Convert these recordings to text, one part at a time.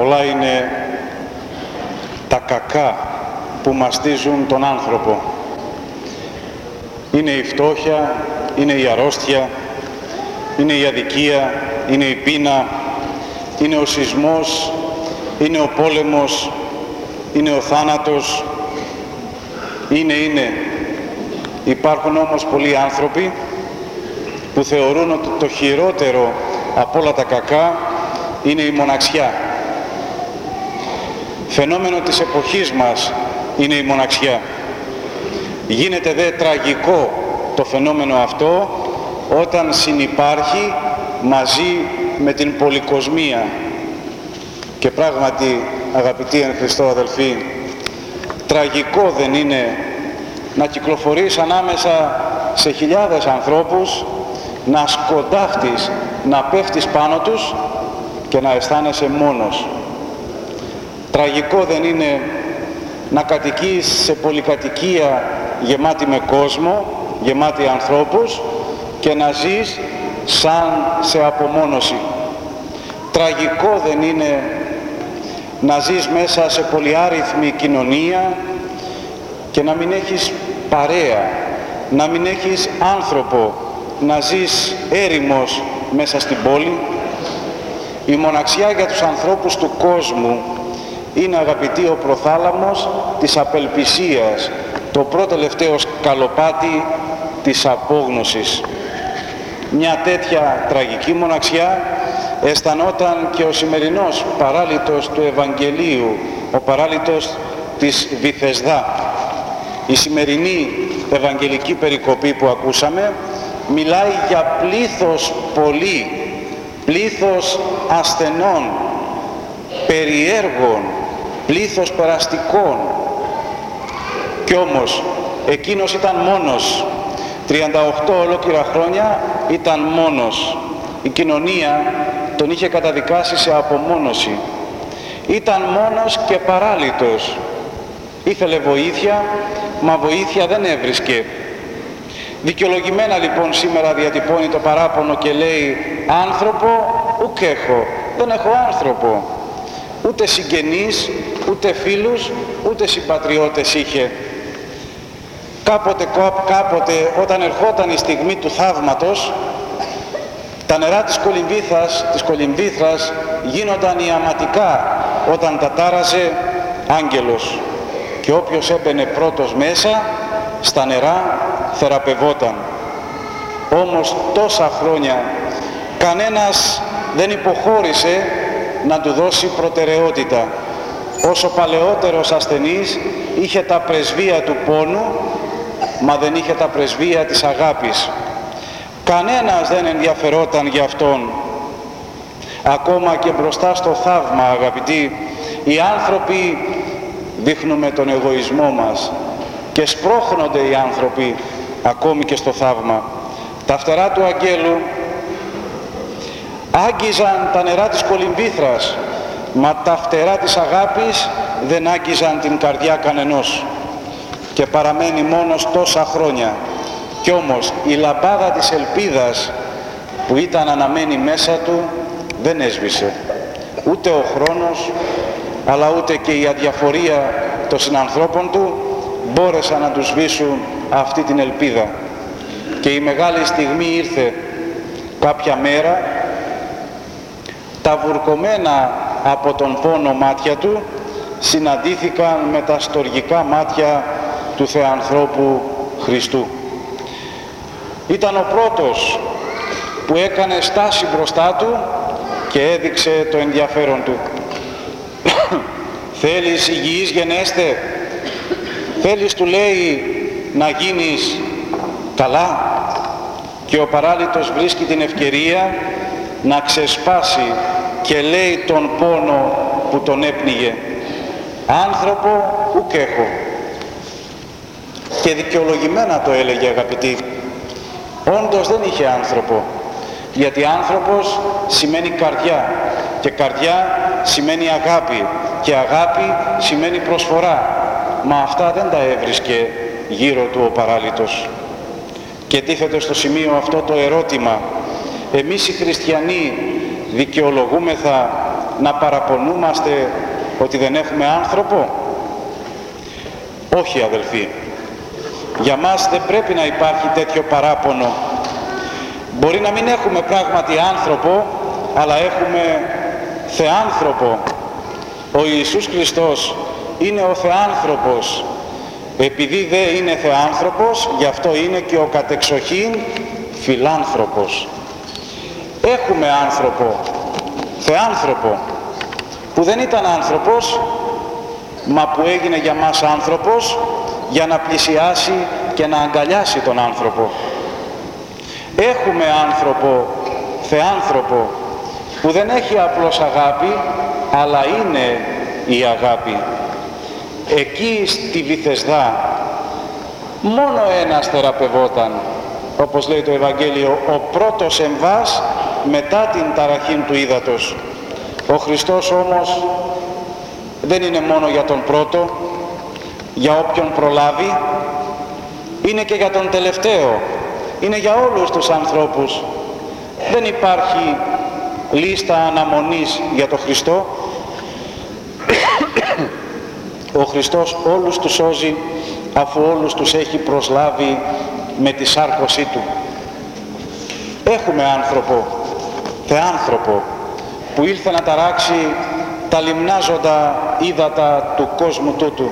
Πολλά είναι τα κακά που μαστίζουν τον άνθρωπο. Είναι η φτώχεια, είναι η αρρώστια, είναι η αδικία, είναι η πείνα, είναι ο σεισμός, είναι ο πόλεμος, είναι ο θάνατος, είναι, είναι. Υπάρχουν όμως πολλοί άνθρωποι που θεωρούν ότι το χειρότερο από όλα τα κακά είναι η μοναξιά. Φαινόμενο της εποχής μας είναι η μοναξιά. Γίνεται δε τραγικό το φαινόμενο αυτό όταν συνυπάρχει μαζί με την πολυκοσμία. Και πράγματι, αγαπητοί εν Χριστώ αδελφοί, τραγικό δεν είναι να κυκλοφορείς ανάμεσα σε χιλιάδες ανθρώπους, να σκοντάφτεις, να πέφτεις πάνω τους και να αισθάνεσαι μόνος. Τραγικό δεν είναι να κατοικείς σε πολυκατοικία γεμάτη με κόσμο, γεμάτη ανθρώπους και να ζεις σαν σε απομόνωση. Τραγικό δεν είναι να ζεις μέσα σε πολυάριθμη κοινωνία και να μην έχεις παρέα, να μην έχεις άνθρωπο, να ζεις έρημος μέσα στην πόλη. Η μοναξιά για τους ανθρώπους του κόσμου είναι αγαπητή ο προθάλαμος της απελπισίας, το πρώτο τελευταίο σκαλοπάτι της απόγνωσης. Μια τέτοια τραγική μοναξιά αισθανόταν και ο σημερινός παράλυτος του Ευαγγελίου, ο παράλυτος της Βυθεσδά. Η σημερινή Ευαγγελική περικοπή που ακούσαμε μιλάει για πλήθος πολύ, πλήθος ασθενών, περιέργων, πλήθος περαστικών. Κι όμως εκείνος ήταν μόνος 38 ολόκληρα χρόνια ήταν μόνος. Η κοινωνία τον είχε καταδικάσει σε απομόνωση. Ήταν μόνος και παράλυτος. Ήθελε βοήθεια, μα βοήθεια δεν έβρισκε. Δικαιολογημένα λοιπόν σήμερα διατυπώνει το παράπονο και λέει «Άνθρωπο ουκ έχω, δεν έχω άνθρωπο». Ούτε συγγενείς, ούτε φίλους, ούτε συμπατριώτες είχε. Κάποτε, κάποτε όταν ερχόταν η στιγμή του θαύματος τα νερά της κολυμβήθας, της κολυμβήθρας γίνονταν ιαματικά όταν τα τάραζε άγγελος και όποιος έμπαινε πρώτος μέσα στα νερά θεραπευόταν. Όμως τόσα χρόνια κανένας δεν υποχώρησε να του δώσει προτεραιότητα. Όσο παλαιότερος ασθενής είχε τα πρεσβεία του πόνου μα δεν είχε τα πρεσβεία της αγάπης. Κανένας δεν ενδιαφερόταν για Αυτόν. Ακόμα και μπροστά στο θαύμα, αγαπητοί, οι άνθρωποι δείχνουμε τον εγωισμό μας και σπρώχνονται οι άνθρωποι ακόμη και στο θαύμα. Τα φτερά του Αγγέλου άγγιζαν τα νερά της κολυμβήθρας, μα τα φτερά της αγάπης δεν άγγιζαν την καρδιά κανενός και παραμένει μόνος τόσα χρόνια. Κι όμως η λαμπάδα της ελπίδας που ήταν αναμένη μέσα του δεν έσβησε. Ούτε ο χρόνος, αλλά ούτε και η αδιαφορία των συνανθρώπων του μπόρεσαν να τους σβήσουν αυτή την ελπίδα. Και η μεγάλη στιγμή ήρθε κάποια μέρα, τα βουρκωμένα από τον πόνο μάτια του συναντήθηκαν με τα στοργικά μάτια του Θεανθρώπου Χριστού. Ήταν ο πρώτος που έκανε στάση μπροστά του και έδειξε το ενδιαφέρον του. Θέλεις υγιής γενέστε, θέλεις του λέει να γίνεις καλά; Και ο παράλυτος βρίσκει την ευκαιρία να ξεσπάσει και λέει τον πόνο που τον έπνιγε. Άνθρωπο ουκ έχω, και δικαιολογημένα το έλεγε αγαπητοί. Όντως δεν είχε άνθρωπο, γιατί άνθρωπος σημαίνει καρδιά και καρδιά σημαίνει αγάπη και αγάπη σημαίνει προσφορά. Μα αυτά δεν τα έβρισκε γύρω του ο παράλυτος. Και τίθεται στο σημείο αυτό το ερώτημα. Εμείς οι χριστιανοί δικαιολογούμεθα να παραπονούμαστε ότι δεν έχουμε άνθρωπο; Όχι αδελφοί. Για μας δεν πρέπει να υπάρχει τέτοιο παράπονο. Μπορεί να μην έχουμε πράγματι άνθρωπο, αλλά έχουμε θεάνθρωπο. Ο Ιησούς Χριστός είναι ο θεάνθρωπος. Επειδή δεν είναι θεάνθρωπος, γι' αυτό είναι και ο κατεξοχήν φιλάνθρωπος. Έχουμε άνθρωπο, θεάνθρωπο, που δεν ήταν άνθρωπος, μα που έγινε για μας άνθρωπος, για να πλησιάσει και να αγκαλιάσει τον άνθρωπο. Έχουμε άνθρωπο, θεάνθρωπο, που δεν έχει απλώς αγάπη, αλλά είναι η αγάπη. Εκεί στη Βυθεσδά μόνο ένας θεραπευόταν, όπως λέει το Ευαγγέλιο, ο πρώτος εμβάς μετά την ταραχή του ύδατος. Ο Χριστός όμως δεν είναι μόνο για τον πρώτο, για όποιον προλάβει, είναι και για τον τελευταίο, είναι για όλους τους ανθρώπους. Δεν υπάρχει λίστα αναμονής για τον Χριστό. Ο Χριστός όλους τους σώζει αφού όλους τους έχει προσλάβει με τη σάρκωσή Του. Έχουμε άνθρωπο, θεάνθρωπο, που ήλθε να ταράξει τα λιμνάζοντα ύδατα του κόσμου τούτου.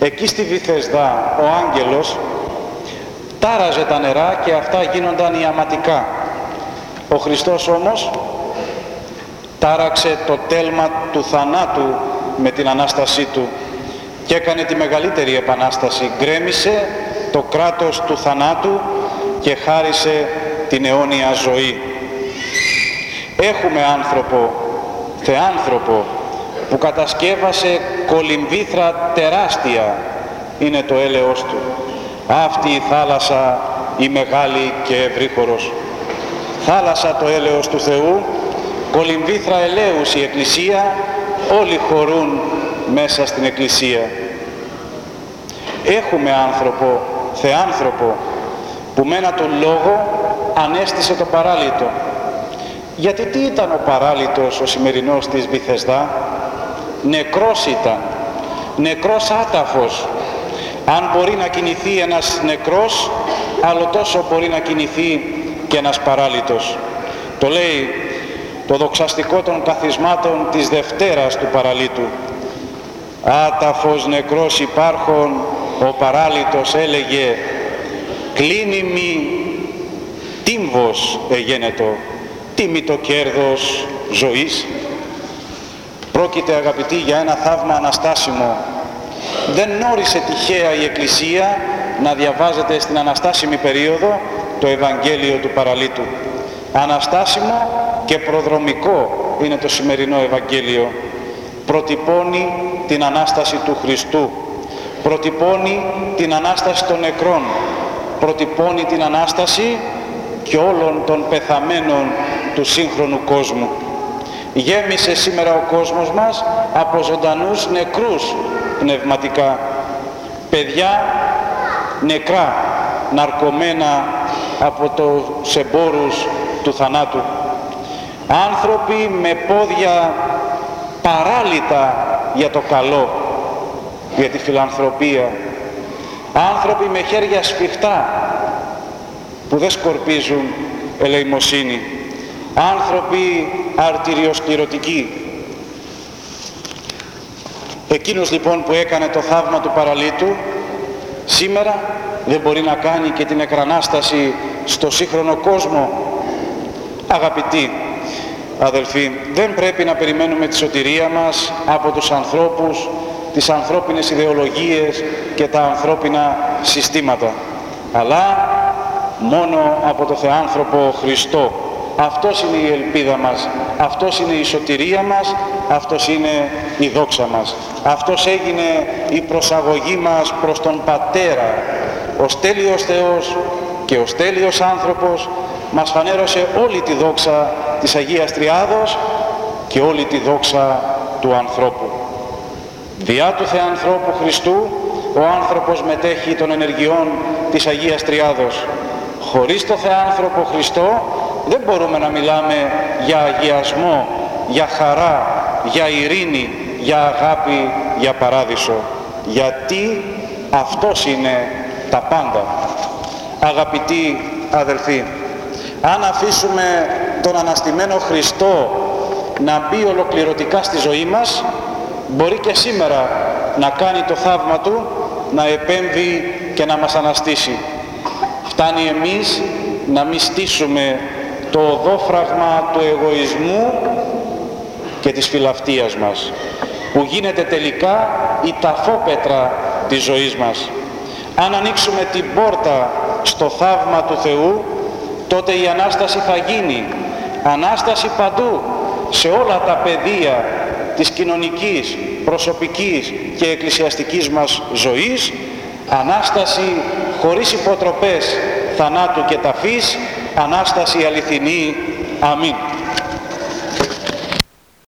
Εκεί στη Βυθεσδά ο άγγελος τάραζε τα νερά και αυτά γίνονταν ιαματικά. Ο Χριστός όμως τάραξε το τέλμα του θανάτου με την Ανάστασή Του και έκανε τη μεγαλύτερη επανάσταση. Γκρέμισε το κράτος του θανάτου και χάρισε την αιώνια ζωή. Έχουμε άνθρωπο, θεάνθρωπο, που κατασκεύασε κολυμβήθρα τεράστια, είναι το έλεος του. Αυτή η θάλασσα η μεγάλη και ευρύχωρος. Θάλασσα το έλεος του Θεού, κολυμβήθρα ελέους η Εκκλησία, όλοι χωρούν μέσα στην Εκκλησία. Έχουμε άνθρωπο, θεάνθρωπο, που με ένα τον λόγο ανέστησε το παράλυτο. Γιατί τι ήταν ο παράλυτος ο σημερινός της Βυθεσδά, νεκρός ήταν, νεκρός άταφος. Αν μπορεί να κινηθεί ένας νεκρός, άλλο τόσο μπορεί να κινηθεί και ένας παράλυτος. Το λέει το δοξαστικό των καθισμάτων της Δευτέρας του παραλίτου. Άταφος νεκρός υπάρχον, ο παράλυτος έλεγε κλείνει μη τύμβος εγένετο, τίμη το κέρδος ζωής. Πρόκειται αγαπητοί για ένα θαύμα αναστάσιμο. Δεν νόρισε τυχαία η Εκκλησία να διαβάζεται στην αναστάσιμη περίοδο το Ευαγγέλιο του Παραλίτου. Αναστάσιμο και προδρομικό είναι το σημερινό Ευαγγέλιο. Προτυπώνει την Ανάσταση του Χριστού. Προτυπώνει την Ανάσταση των νεκρών. Προτυπώνει την Ανάσταση και όλων των πεθαμένων του σύγχρονου κόσμου. Γέμισε σήμερα ο κόσμος μας από ζωντανούς νεκρούς πνευματικά. Παιδιά νεκρά, ναρκωμένα από τους εμπόρους του θανάτου. Άνθρωποι με πόδια παράλυτα για το καλό, για τη φιλανθρωπία. Άνθρωποι με χέρια σφιχτά που δεν σκορπίζουν ελεημοσύνη. Άνθρωποι αρτηριοσκληρωτικοί. Εκείνος λοιπόν που έκανε το θαύμα του παραλίτου σήμερα δεν μπορεί να κάνει και την εκρανάσταση στο σύγχρονο κόσμο. Αγαπητοί αδελφοί, δεν πρέπει να περιμένουμε τη σωτηρία μας από τους ανθρώπους, τις ανθρώπινες ιδεολογίες και τα ανθρώπινα συστήματα, αλλά μόνο από το Θεάνθρωπο Χριστό. Αυτός είναι η ελπίδα μας, αυτός είναι η σωτηρία μας, αυτός είναι η δόξα μας. Αυτός έγινε η προσαγωγή μας προς τον Πατέρα. Ο τέλειος Θεός και ο τέλειος άνθρωπος μας φανέρωσε όλη τη δόξα της Αγίας Τριάδος και όλη τη δόξα του ανθρώπου. Διά του Θεανθρώπου Χριστού ο άνθρωπος μετέχει των ενεργειών της Αγίας Τριάδος. Χωρίς το Θεάνθρωπο Χριστό δεν μπορούμε να μιλάμε για αγιασμό, για χαρά, για ειρήνη, για αγάπη, για παράδεισο. Γιατί αυτός είναι τα πάντα. Αγαπητοί αδελφοί, αν αφήσουμε τον αναστημένο Χριστό να μπει ολοκληρωτικά στη ζωή μας, μπορεί και σήμερα να κάνει το θαύμα Του, να επέμβει και να μας αναστήσει. Φτάνει εμείς να μυστήσουμε το οδόφραγμα του εγωισμού και της φιλαυτίας μας, που γίνεται τελικά η ταφόπετρα της ζωής μας. Αν ανοίξουμε την πόρτα στο θαύμα του Θεού, τότε η Ανάσταση θα γίνει. Ανάσταση παντού, σε όλα τα πεδία της κοινωνικής, προσωπικής και εκκλησιαστικής μας ζωής, Ανάσταση χωρίς υποτροπές θανάτου και ταφής, Ανάσταση αληθινή. Αμήν.